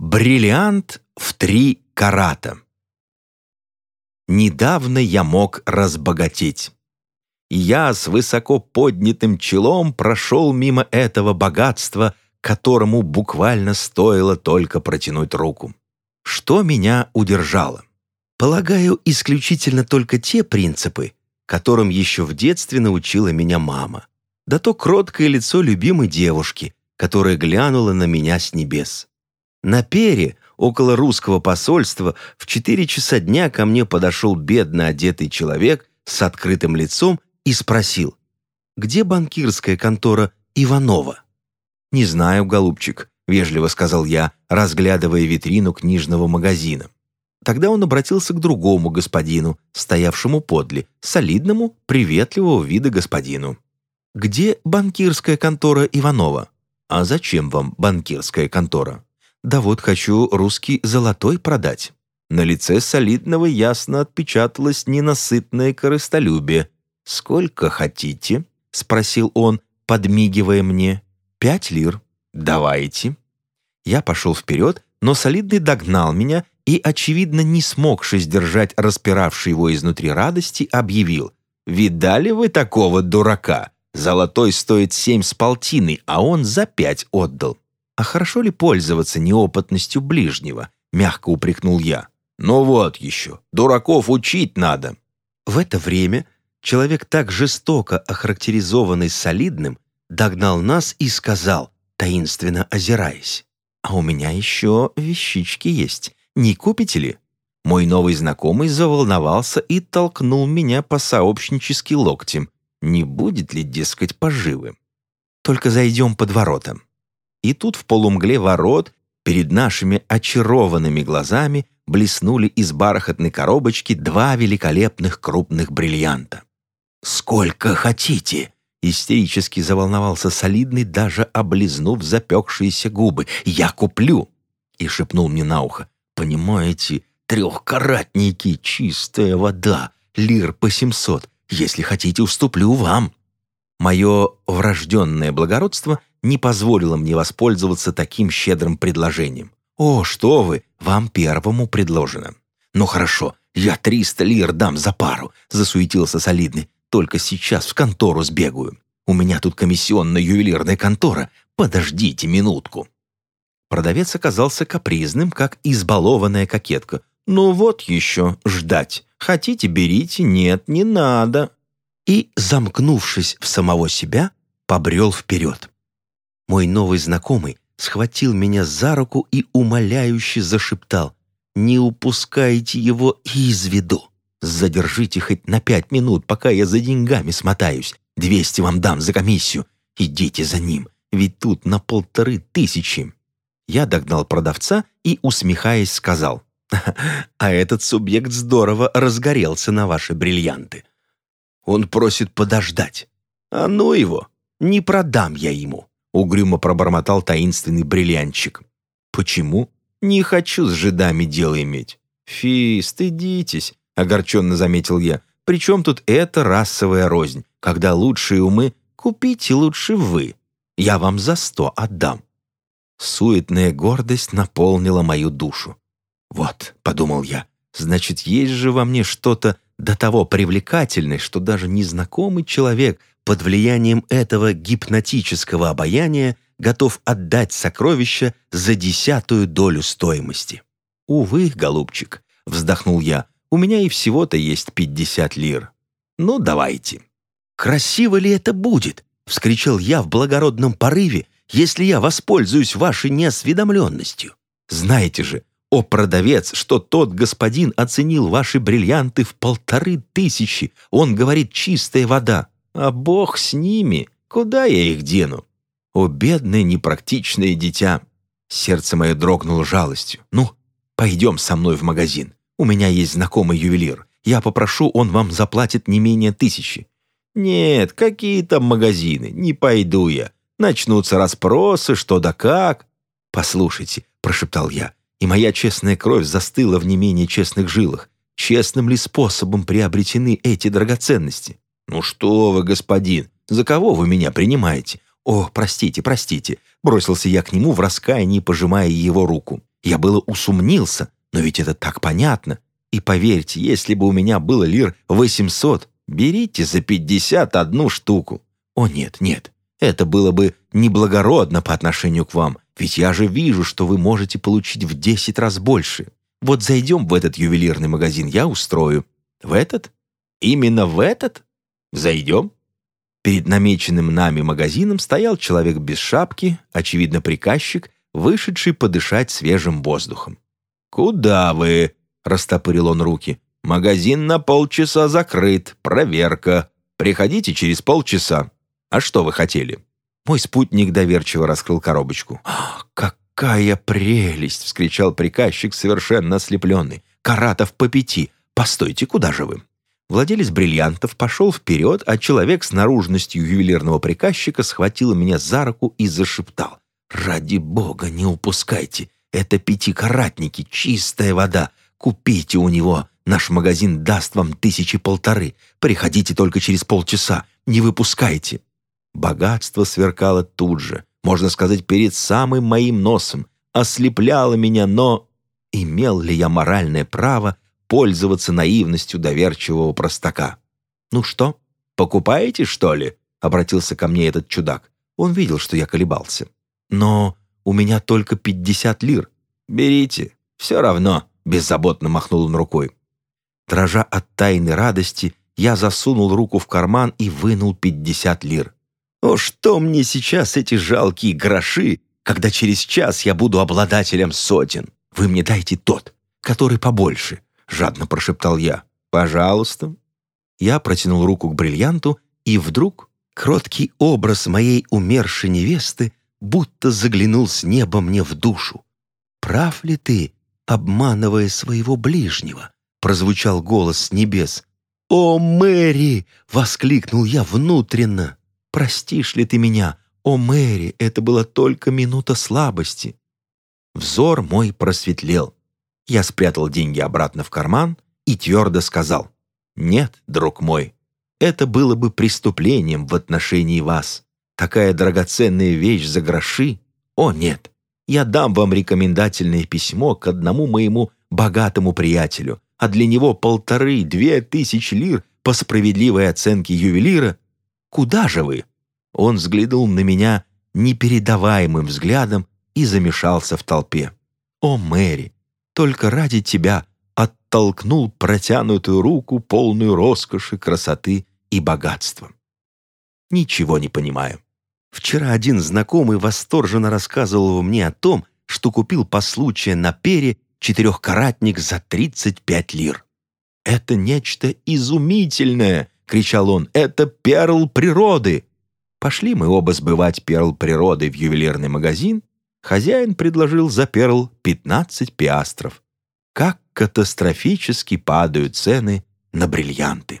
Бриллиант в три карата. Недавно я мог разбогатеть. Я с высоко поднятым челом прошел мимо этого богатства, которому буквально стоило только протянуть руку. Что меня удержало? Полагаю, исключительно только те принципы, которым еще в детстве научила меня мама. Да то кроткое лицо любимой девушки, которая глянула на меня с небес. На пере, около русского посольства, в четыре часа дня ко мне подошел бедно одетый человек с открытым лицом и спросил, «Где банкирская контора Иванова?» «Не знаю, голубчик», — вежливо сказал я, разглядывая витрину книжного магазина. Тогда он обратился к другому господину, стоявшему подле, солидному, приветливого вида господину. «Где банкирская контора Иванова?» «А зачем вам банкирская контора?» «Да вот хочу русский золотой продать». На лице солидного ясно отпечаталось ненасытное корыстолюбие. «Сколько хотите?» — спросил он, подмигивая мне. «Пять лир. Давайте». Я пошел вперед, но солидный догнал меня и, очевидно, не смогши сдержать распиравшей его изнутри радости, объявил. «Видали вы такого дурака? Золотой стоит семь с полтиной, а он за пять отдал. А хорошо ли пользоваться неопытностью ближнего?» — мягко упрекнул я. «Ну вот еще, дураков учить надо». В это время человек, так жестоко охарактеризованный солидным, догнал нас и сказал, таинственно озираясь, «А у меня еще вещички есть. Не купите ли?» Мой новый знакомый заволновался и толкнул меня по-сообщнически локтем. Не будет ли, дескать, поживы? Только зайдем под ворота. И тут в полумгле ворот перед нашими очарованными глазами блеснули из бархатной коробочки два великолепных крупных бриллианта. «Сколько хотите!» Истерически заволновался солидный, даже облизнув запекшиеся губы. «Я куплю!» И шепнул мне на ухо. Понимаете, трехкаратники, чистая вода, лир по семьсот. Если хотите, уступлю вам». Мое врожденное благородство не позволило мне воспользоваться таким щедрым предложением. «О, что вы, вам первому предложено». «Ну хорошо, я триста лир дам за пару», — засуетился солидный. «Только сейчас в контору сбегаю. У меня тут комиссионная ювелирная контора. Подождите минутку». Продавец оказался капризным, как избалованная кокетка. «Ну вот еще, ждать. Хотите, берите, нет, не надо». И, замкнувшись в самого себя, побрел вперед. Мой новый знакомый схватил меня за руку и умоляюще зашептал. «Не упускайте его из виду. Задержите хоть на пять минут, пока я за деньгами смотаюсь. Двести вам дам за комиссию. Идите за ним, ведь тут на полторы тысячи». Я догнал продавца и, усмехаясь, сказал, «А этот субъект здорово разгорелся на ваши бриллианты. Он просит подождать. А ну его, не продам я ему», угрюмо пробормотал таинственный бриллиантчик. «Почему? Не хочу с жидами дело иметь». «Фи, стыдитесь», — огорченно заметил я. «Причем тут это расовая рознь, когда лучшие умы купите лучше вы. Я вам за сто отдам. Суетная гордость наполнила мою душу. «Вот», — подумал я, — «значит, есть же во мне что-то до того привлекательное, что даже незнакомый человек под влиянием этого гипнотического обаяния готов отдать сокровища за десятую долю стоимости». «Увы, голубчик», — вздохнул я, — «у меня и всего-то есть пятьдесят лир. Ну, давайте». «Красиво ли это будет?» — вскричал я в благородном порыве, если я воспользуюсь вашей неосведомленностью? Знаете же, о продавец, что тот господин оценил ваши бриллианты в полторы тысячи. Он говорит, чистая вода. А бог с ними. Куда я их дену? О, бедное непрактичное дитя. Сердце мое дрогнуло жалостью. Ну, пойдем со мной в магазин. У меня есть знакомый ювелир. Я попрошу, он вам заплатит не менее тысячи. Нет, какие там магазины, не пойду я. Начнутся расспросы, что да как. «Послушайте», — прошептал я, и моя честная кровь застыла в не менее честных жилах. Честным ли способом приобретены эти драгоценности? «Ну что вы, господин, за кого вы меня принимаете?» «О, простите, простите», — бросился я к нему в раскаянии, пожимая его руку. Я было усомнился, но ведь это так понятно. И поверьте, если бы у меня было лир 800, берите за 51 штуку. О нет, нет, это было бы неблагородно по отношению к вам, ведь я же вижу, что вы можете получить в 10 раз больше. Вот зайдем в этот ювелирный магазин, я устрою. В этот? Именно в этот? Зайдем? Перед намеченным нами магазином стоял человек без шапки, очевидно, приказчик, вышедший подышать свежим воздухом. «Куда вы?» — растопырил он руки. «Магазин на полчаса закрыт. Проверка. Приходите через полчаса. А что вы хотели?» Мой спутник доверчиво раскрыл коробочку. «Какая прелесть!» — вскричал приказчик, совершенно ослепленный. «Каратов по пяти! Постойте, куда же вы?» Владелец бриллиантов пошел вперед, а человек с наружностью ювелирного приказчика схватил меня за руку и зашептал. «Ради бога, не упускайте! Это пятикаратники, чистая вода. Купите у него. Наш магазин даст вам тысячи полторы. Приходите только через полчаса. Не выпускайте». Богатство сверкало тут же, можно сказать, перед самым моим носом. Ослепляло меня, но... Имел ли я моральное право пользоваться наивностью доверчивого простака. «Ну что, покупаете, что ли?» — обратился ко мне этот чудак. Он видел, что я колебался. «Но у меня только пятьдесят лир. Берите, все равно», — беззаботно махнул он рукой. Дрожа от тайной радости, я засунул руку в карман и вынул пятьдесят лир. «О, что мне сейчас эти жалкие гроши, когда через час я буду обладателем сотен? Вы мне дайте тот, который побольше, — жадно прошептал я. «Пожалуйста». Я протянул руку к бриллианту, и вдруг кроткий образ моей умершей невесты будто заглянул с неба мне в душу. «Прав ли ты, обманывая своего ближнего?» — прозвучал голос с небес. «О, Мэри!» — воскликнул я внутренно. «Простишь ли ты меня? О, Мэри, это была только минута слабости». Взор мой просветлел. Я спрятал деньги обратно в карман и твердо сказал, «Нет, друг мой, это было бы преступлением в отношении вас. Такая драгоценная вещь за гроши? О, нет, я дам вам рекомендательное письмо к одному моему богатому приятелю, а для него полторы-две тысячи лир по справедливой оценке ювелира. Куда же вы?» Он взглянул на меня непередаваемым взглядом и замешался в толпе. «О, Мэри, только ради тебя оттолкнул протянутую руку, полную роскоши, красоты и богатства. Ничего не понимаю. Вчера один знакомый восторженно рассказывал мне о том, что купил по случаю на пере четырехкаратник за 35 лир. «Это нечто изумительное!» — кричал он. «Это перл природы!» Пошли мы оба сбывать перл природы в ювелирный магазин, Хозяин предложил за перл 15 пиастров. Как катастрофически падают цены на бриллианты.